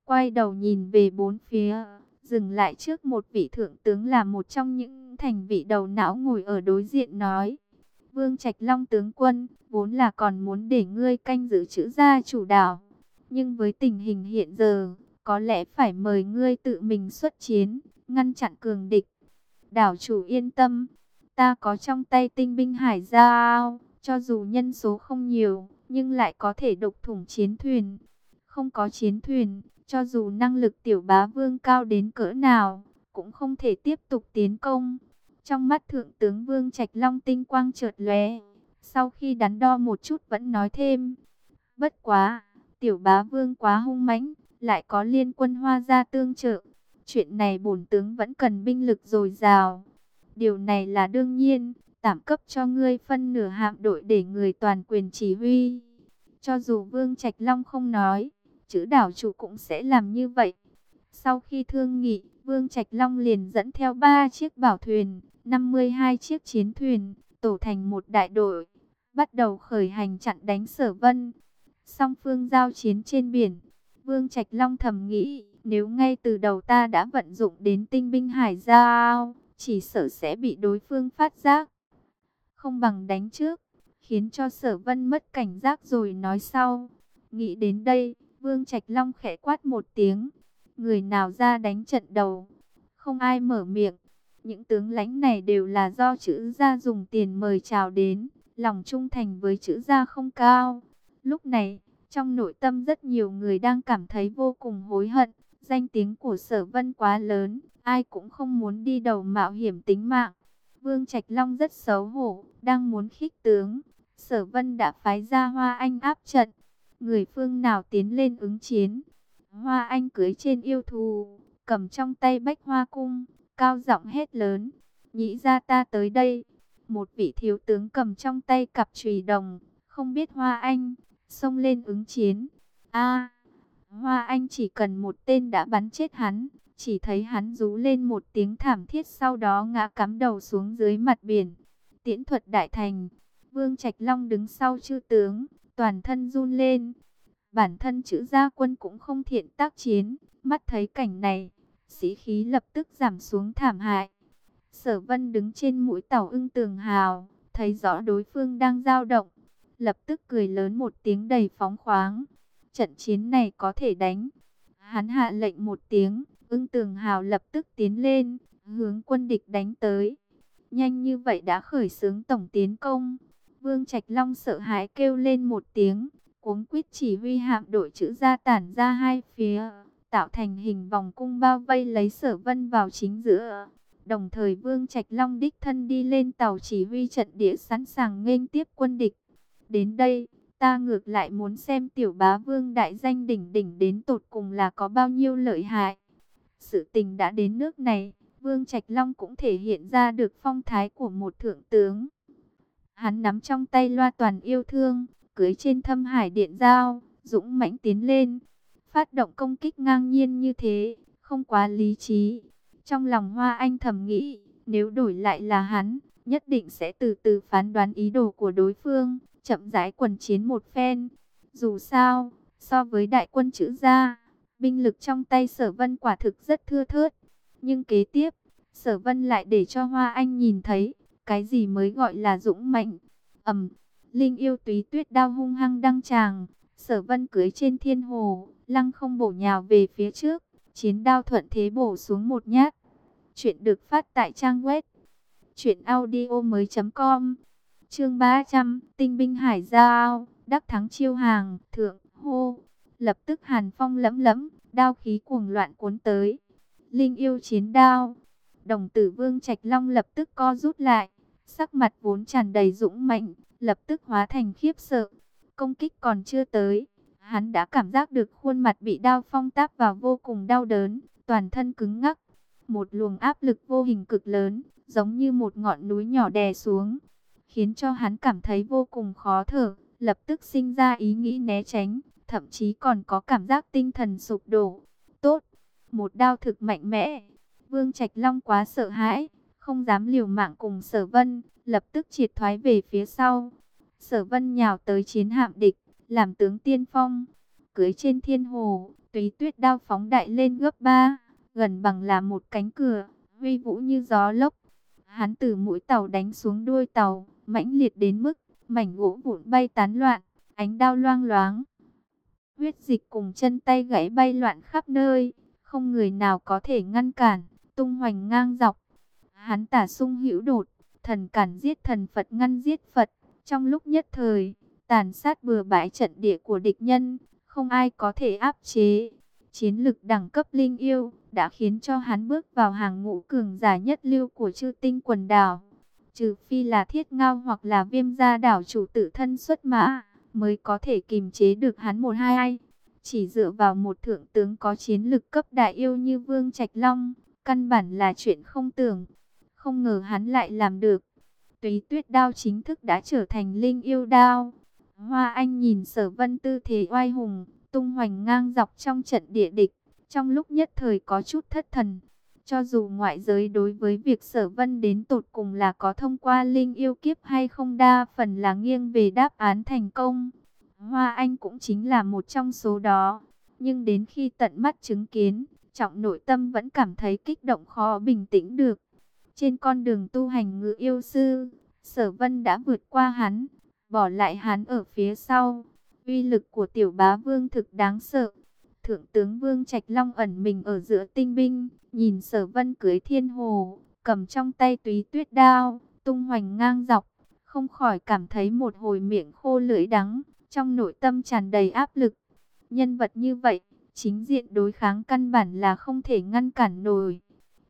Quay đầu nhìn về bốn phía, dừng lại trước một vị thượng tướng là một trong những thành vị đầu não ngồi ở đối diện nói. Vương Trạch Long tướng quân, vốn là còn muốn để ngươi canh giữ chữ gia chủ đảo. Nhưng với tình hình hiện giờ, có lẽ phải mời ngươi tự mình xuất chiến, ngăn chặn cường địch. Đảo chủ yên tâm, ta có trong tay tinh binh hải giao, cho dù nhân số không nhiều, nhưng lại có thể độc thủng chiến thuyền. Không có chiến thuyền, cho dù năng lực tiểu bá vương cao đến cỡ nào, cũng không thể tiếp tục tiến công. Trong mắt thượng tướng vương trạch long tinh quang chợt lóe, sau khi đắn đo một chút vẫn nói thêm. Bất quá, tiểu bá vương quá hung mãnh, lại có liên quân hoa gia tương trợ. Chuyện này bổn tướng vẫn cần binh lực dồi dào. Điều này là đương nhiên, tạm cấp cho ngươi phân nửa hạm đội để người toàn quyền chỉ huy. Cho dù Vương Trạch Long không nói, chữ đảo chủ cũng sẽ làm như vậy. Sau khi thương nghị, Vương Trạch Long liền dẫn theo 3 chiếc bảo thuyền, 52 chiếc chiến thuyền, tổ thành một đại đội, bắt đầu khởi hành chặn đánh sở vân. Song phương giao chiến trên biển, Vương Trạch Long thầm nghĩ, nếu ngay từ đầu ta đã vận dụng đến tinh binh hải giao, chỉ sợ sẽ bị đối phương phát giác không bằng đánh trước, khiến cho sở vân mất cảnh giác rồi nói sau. Nghĩ đến đây, Vương Trạch Long khẽ quát một tiếng, người nào ra đánh trận đầu, không ai mở miệng. Những tướng lãnh này đều là do chữ gia dùng tiền mời chào đến, lòng trung thành với chữ gia không cao. Lúc này, trong nội tâm rất nhiều người đang cảm thấy vô cùng hối hận, danh tiếng của sở vân quá lớn, ai cũng không muốn đi đầu mạo hiểm tính mạng. Vương Trạch Long rất xấu hổ, đang muốn khích tướng. Sở Vân đã phái ra Hoa Anh áp trận. Người phương nào tiến lên ứng chiến. Hoa Anh cưới trên yêu thù, cầm trong tay bách hoa cung, cao giọng hét lớn. Nhĩ ra ta tới đây. Một vị thiếu tướng cầm trong tay cặp chùy đồng, không biết Hoa Anh, xông lên ứng chiến. a Hoa Anh chỉ cần một tên đã bắn chết hắn, chỉ thấy hắn rú lên một tiếng thảm thiết sau đó ngã cắm đầu xuống dưới mặt biển. Tiễn thuật đại thành, Vương Trạch Long đứng sau chư tướng, toàn thân run lên. Bản thân chữ gia quân cũng không thiện tác chiến, mắt thấy cảnh này, sĩ khí lập tức giảm xuống thảm hại. Sở Vân đứng trên mũi tàu ưng tường hào, thấy rõ đối phương đang giao động, lập tức cười lớn một tiếng đầy phóng khoáng. Trận chiến này có thể đánh. Hắn hạ lệnh một tiếng, Ưng tường hào lập tức tiến lên, hướng quân địch đánh tới. Nhanh như vậy đã khởi xướng tổng tiến công. Vương Trạch Long sợ hãi kêu lên một tiếng, cuống quýt chỉ huy hạm đội chữ ra tản ra hai phía, tạo thành hình vòng cung bao vây lấy sở vân vào chính giữa. Đồng thời Vương Trạch Long đích thân đi lên tàu chỉ huy trận địa sẵn sàng nghênh tiếp quân địch. Đến đây, ta ngược lại muốn xem tiểu bá vương đại danh đỉnh đỉnh đến tột cùng là có bao nhiêu lợi hại. Sự tình đã đến nước này, Vương Trạch Long cũng thể hiện ra được phong thái của một thượng tướng. Hắn nắm trong tay loa toàn yêu thương, cưới trên thâm hải điện giao, dũng mãnh tiến lên. Phát động công kích ngang nhiên như thế, không quá lý trí. Trong lòng Hoa Anh thầm nghĩ, nếu đổi lại là hắn, nhất định sẽ từ từ phán đoán ý đồ của đối phương, chậm rãi quần chiến một phen. Dù sao, so với đại quân chữ gia, binh lực trong tay sở vân quả thực rất thưa thớt. Nhưng kế tiếp, sở vân lại để cho Hoa Anh nhìn thấy, cái gì mới gọi là dũng mạnh. ầm Linh yêu túy tuyết đao hung hăng đăng tràng, sở vân cưới trên thiên hồ, lăng không bổ nhào về phía trước, chiến đao thuận thế bổ xuống một nhát. Chuyện được phát tại trang web truyệnaudiomoi.com. Chương 300, Tinh binh hải giao, đắc thắng chiêu hàng, thượng hô. Lập tức Hàn Phong lẫm lẫm, đao khí cuồng loạn cuốn tới. Linh yêu chiến đao. Đồng Tử Vương Trạch Long lập tức co rút lại, sắc mặt vốn tràn đầy dũng mạnh, lập tức hóa thành khiếp sợ. Công kích còn chưa tới, hắn đã cảm giác được khuôn mặt bị đao phong táp vào vô cùng đau đớn, toàn thân cứng ngắc. Một luồng áp lực vô hình cực lớn, giống như một ngọn núi nhỏ đè xuống, khiến cho hắn cảm thấy vô cùng khó thở, lập tức sinh ra ý nghĩ né tránh, thậm chí còn có cảm giác tinh thần sụp đổ. Tốt, một đao thực mạnh mẽ. Vương Trạch Long quá sợ hãi, không dám liều mạng cùng Sở Vân, lập tức triệt thoái về phía sau. Sở Vân nhào tới chiến hạm địch, làm tướng tiên phong, cưới trên thiên hồ, tùy tuyết đao phóng đại lên gấp ba, gần bằng là một cánh cửa, huy vũ như gió lốc. Hắn từ mũi tàu đánh xuống đuôi tàu, mãnh liệt đến mức mảnh gỗ vụn bay tán loạn, ánh đao loang loáng. Huyết dịch cùng chân tay gãy bay loạn khắp nơi, không người nào có thể ngăn cản, tung hoành ngang dọc. Hắn tả sung hữu đột, thần cản giết thần Phật ngăn giết Phật, trong lúc nhất thời, tàn sát bừa bãi trận địa của địch nhân, không ai có thể áp chế. Chiến lực đẳng cấp linh yêu đã khiến cho hắn bước vào hàng ngũ cường giả nhất lưu của chư tinh quần đảo. Trừ phi là thiết ngao hoặc là viêm gia đảo chủ tự thân xuất mã, mới có thể kìm chế được hắn một hai ai. Chỉ dựa vào một thượng tướng có chiến lực cấp đại yêu như Vương Trạch Long, căn bản là chuyện không tưởng. Không ngờ hắn lại làm được. Túy tuyết đao chính thức đã trở thành linh yêu đao. Hoa Anh nhìn sở vân tư thế oai hùng, tung hoành ngang dọc trong trận địa địch. Trong lúc nhất thời có chút thất thần. Cho dù ngoại giới đối với việc sở vân đến tột cùng là có thông qua linh yêu kiếp hay không đa phần là nghiêng về đáp án thành công. Hoa Anh cũng chính là một trong số đó. Nhưng đến khi tận mắt chứng kiến, trọng nội tâm vẫn cảm thấy kích động khó bình tĩnh được. Trên con đường tu hành ngự yêu sư, sở vân đã vượt qua hắn, bỏ lại hắn ở phía sau. Uy lực của tiểu bá vương thực đáng sợ. Thượng tướng Vương Trạch Long ẩn mình ở giữa tinh binh, nhìn sở vân cưới thiên hồ, cầm trong tay túy tuyết đao, tung hoành ngang dọc, không khỏi cảm thấy một hồi miệng khô lưỡi đắng, trong nội tâm tràn đầy áp lực. Nhân vật như vậy, chính diện đối kháng căn bản là không thể ngăn cản nổi,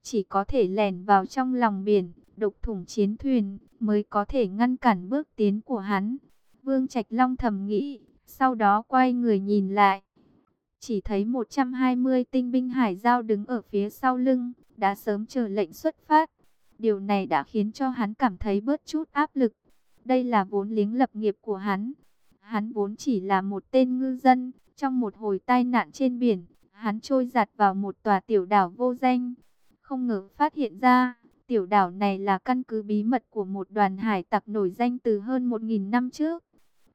chỉ có thể lẻn vào trong lòng biển, đục thủng chiến thuyền, mới có thể ngăn cản bước tiến của hắn. Vương Trạch Long thầm nghĩ, sau đó quay người nhìn lại. Chỉ thấy 120 tinh binh hải giao đứng ở phía sau lưng, đã sớm chờ lệnh xuất phát. Điều này đã khiến cho hắn cảm thấy bớt chút áp lực. Đây là vốn liếng lập nghiệp của hắn. Hắn vốn chỉ là một tên ngư dân, trong một hồi tai nạn trên biển, hắn trôi giặt vào một tòa tiểu đảo vô danh. Không ngờ phát hiện ra, tiểu đảo này là căn cứ bí mật của một đoàn hải tặc nổi danh từ hơn 1.000 năm trước.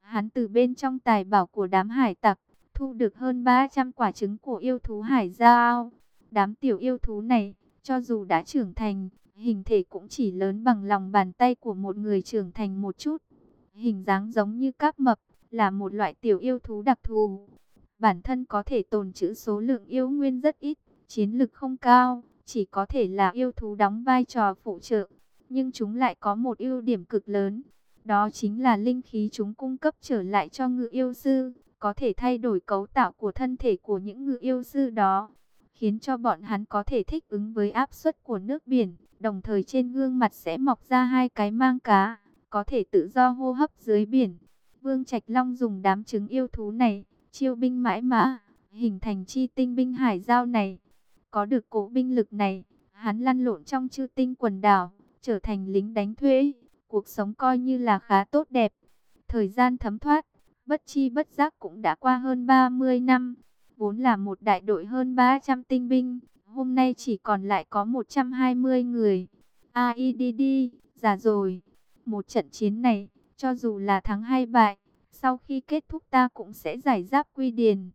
Hắn từ bên trong tài bảo của đám hải tặc, thu được hơn 300 quả trứng của yêu thú hải giao. Đám tiểu yêu thú này, cho dù đã trưởng thành, hình thể cũng chỉ lớn bằng lòng bàn tay của một người trưởng thành một chút. Hình dáng giống như các mập, là một loại tiểu yêu thú đặc thù. Bản thân có thể tồn trữ số lượng yêu nguyên rất ít, chiến lực không cao, chỉ có thể là yêu thú đóng vai trò phụ trợ. Nhưng chúng lại có một ưu điểm cực lớn, đó chính là linh khí chúng cung cấp trở lại cho ngự yêu sư, có thể thay đổi cấu tạo của thân thể của những ngự yêu sư đó, khiến cho bọn hắn có thể thích ứng với áp suất của nước biển, đồng thời trên gương mặt sẽ mọc ra hai cái mang cá, có thể tự do hô hấp dưới biển. Vương Trạch Long dùng đám trứng yêu thú này, chiêu binh mãi mã, hình thành chi tinh binh hải giao này. Có được cổ binh lực này, hắn lăn lộn trong chư tinh quần đảo, trở thành lính đánh thuê, cuộc sống coi như là khá tốt đẹp. Thời gian thấm thoát, bất chi bất giác cũng đã qua hơn 30 năm, vốn là một đại đội hơn 300 tinh binh, hôm nay chỉ còn lại có 120 người. AIDD, già rồi, một trận chiến này, cho dù là thắng hay bại, sau khi kết thúc ta cũng sẽ giải giáp quy điền.